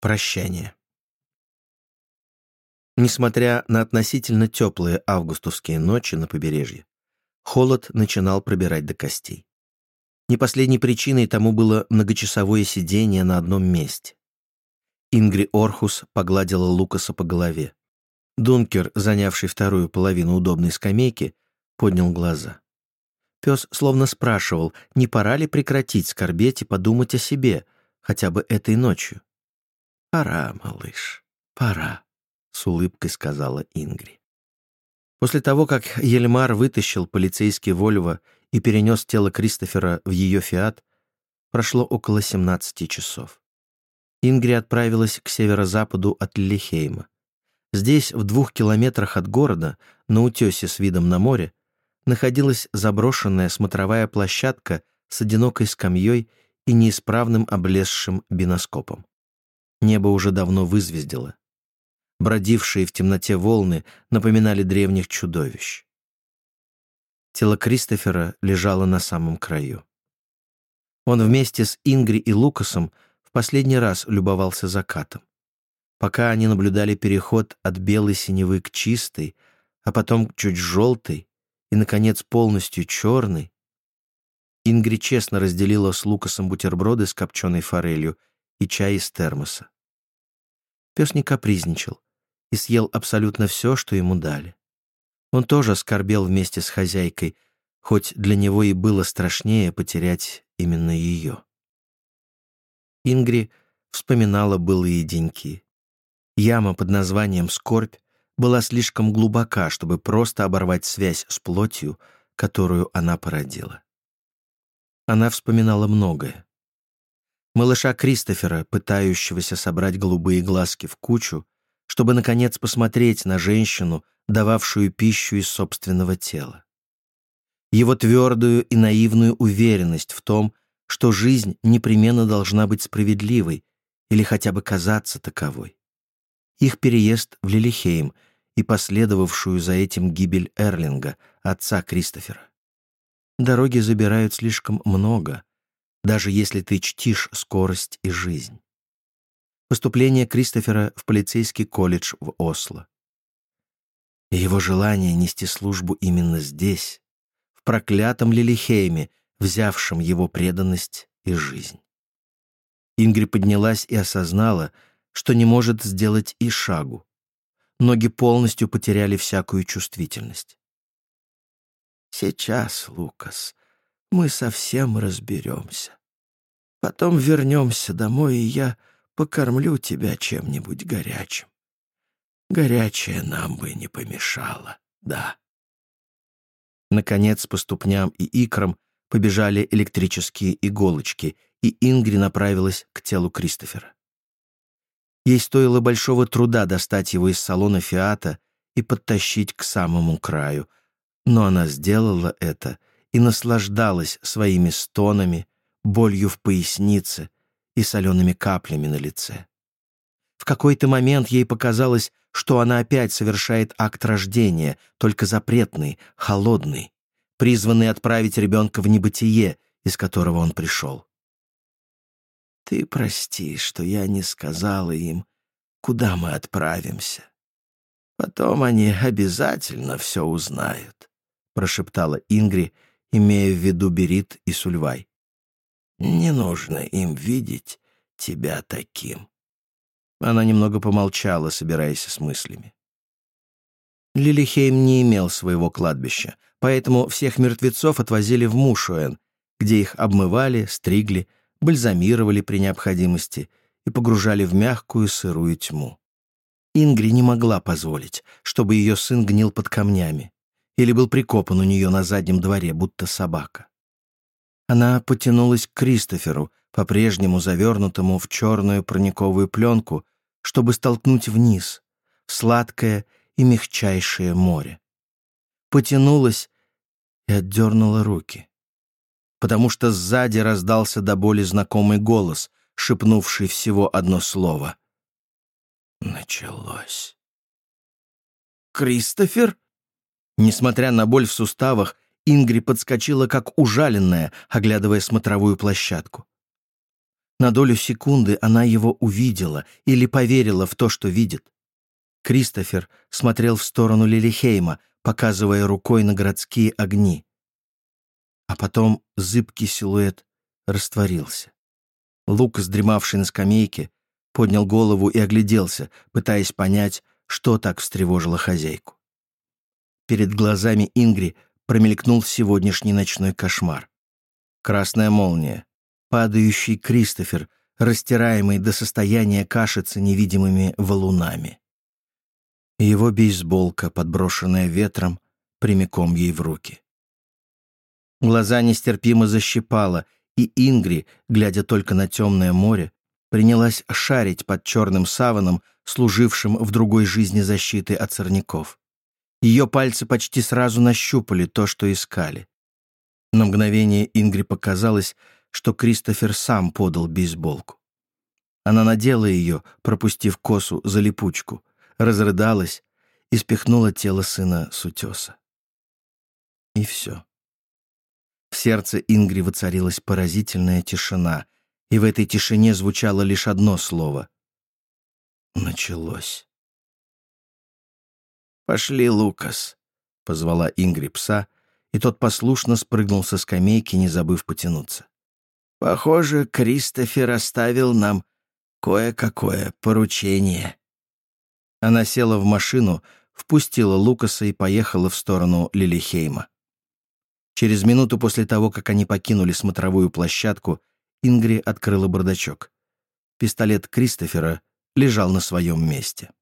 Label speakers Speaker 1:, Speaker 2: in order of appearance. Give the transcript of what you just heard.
Speaker 1: Прощание. Несмотря на относительно теплые августовские ночи на побережье, холод начинал пробирать до костей. Не последней причиной тому было многочасовое сидение на одном месте. Ингри Орхус погладила Лукаса по голове. Дункер, занявший вторую половину удобной скамейки, поднял глаза. Пес словно спрашивал, не пора ли прекратить скорбеть и подумать о себе, хотя бы этой ночью. «Пора, малыш, пора», — с улыбкой сказала Ингри. После того, как Ельмар вытащил полицейский Вольво и перенес тело Кристофера в ее «Фиат», прошло около 17 часов. Ингри отправилась к северо-западу от Лилихейма. Здесь, в двух километрах от города, на утесе с видом на море, находилась заброшенная смотровая площадка с одинокой скамьей и неисправным облезшим биноскопом. Небо уже давно вызвездило. Бродившие в темноте волны напоминали древних чудовищ. Тело Кристофера лежало на самом краю. Он вместе с Ингри и Лукасом в последний раз любовался закатом. Пока они наблюдали переход от белой синевы к чистой, а потом к чуть желтой и, наконец, полностью черной, Ингри честно разделила с Лукасом бутерброды с копченой форелью и чай из термоса. Пес не капризничал и съел абсолютно все, что ему дали. Он тоже скорбел вместе с хозяйкой, хоть для него и было страшнее потерять именно ее. Ингри вспоминала былые деньки. Яма под названием «Скорбь» была слишком глубока, чтобы просто оборвать связь с плотью, которую она породила. Она вспоминала многое малыша Кристофера, пытающегося собрать голубые глазки в кучу, чтобы, наконец, посмотреть на женщину, дававшую пищу из собственного тела. Его твердую и наивную уверенность в том, что жизнь непременно должна быть справедливой или хотя бы казаться таковой. Их переезд в Лилихейм и последовавшую за этим гибель Эрлинга, отца Кристофера. Дороги забирают слишком много, даже если ты чтишь скорость и жизнь. Поступление Кристофера в полицейский колледж в Осло. И его желание нести службу именно здесь, в проклятом Лилихейме, взявшем его преданность и жизнь. Ингри поднялась и осознала, что не может сделать и шагу. Ноги полностью потеряли всякую чувствительность. «Сейчас, Лукас, мы совсем разберемся. Потом вернемся домой, и я покормлю тебя чем-нибудь горячим. Горячее нам бы не помешало, да. Наконец, по ступням и икрам побежали электрические иголочки, и Ингри направилась к телу Кристофера. Ей стоило большого труда достать его из салона «Фиата» и подтащить к самому краю, но она сделала это и наслаждалась своими стонами, болью в пояснице и солеными каплями на лице. В какой-то момент ей показалось, что она опять совершает акт рождения, только запретный, холодный, призванный отправить ребенка в небытие, из которого он пришел. «Ты прости, что я не сказала им, куда мы отправимся. Потом они обязательно все узнают», — прошептала Ингри, имея в виду Берит и Сульвай. «Не нужно им видеть тебя таким». Она немного помолчала, собираясь с мыслями. Лилихейм не имел своего кладбища, поэтому всех мертвецов отвозили в Мушуэн, где их обмывали, стригли, бальзамировали при необходимости и погружали в мягкую сырую тьму. Ингри не могла позволить, чтобы ее сын гнил под камнями или был прикопан у нее на заднем дворе, будто собака. Она потянулась к Кристоферу, по-прежнему завернутому в черную прониковую пленку, чтобы столкнуть вниз, в сладкое и мягчайшее море. Потянулась и отдернула руки, потому что сзади раздался до боли знакомый голос, шепнувший всего одно слово. Началось. «Кристофер?» Несмотря на боль в суставах, Ингри подскочила как ужаленная, оглядывая смотровую площадку. На долю секунды она его увидела или поверила в то, что видит. Кристофер смотрел в сторону Лилихейма, показывая рукой на городские огни. А потом зыбкий силуэт растворился. Лукас, дремавший на скамейке, поднял голову и огляделся, пытаясь понять, что так встревожило хозяйку. Перед глазами Ингри промелькнул сегодняшний ночной кошмар. Красная молния, падающий Кристофер, растираемый до состояния кашицы невидимыми валунами. его бейсболка, подброшенная ветром, прямиком ей в руки. Глаза нестерпимо защипало, и Ингри, глядя только на темное море, принялась шарить под черным саваном, служившим в другой жизни защиты от сорняков. Ее пальцы почти сразу нащупали то, что искали. На мгновение Ингри показалось, что Кристофер сам подал бейсболку. Она надела ее, пропустив косу за липучку, разрыдалась и спихнула тело сына с утеса. И все. В сердце Ингри воцарилась поразительная тишина, и в этой тишине звучало лишь одно слово. Началось. «Пошли, Лукас», — позвала Ингри пса, и тот послушно спрыгнул со скамейки, не забыв потянуться. «Похоже, Кристофер оставил нам кое-какое поручение». Она села в машину, впустила Лукаса и поехала в сторону Лилихейма. Через минуту после того, как они покинули смотровую площадку, Ингри открыла бардачок. Пистолет Кристофера лежал на своем месте.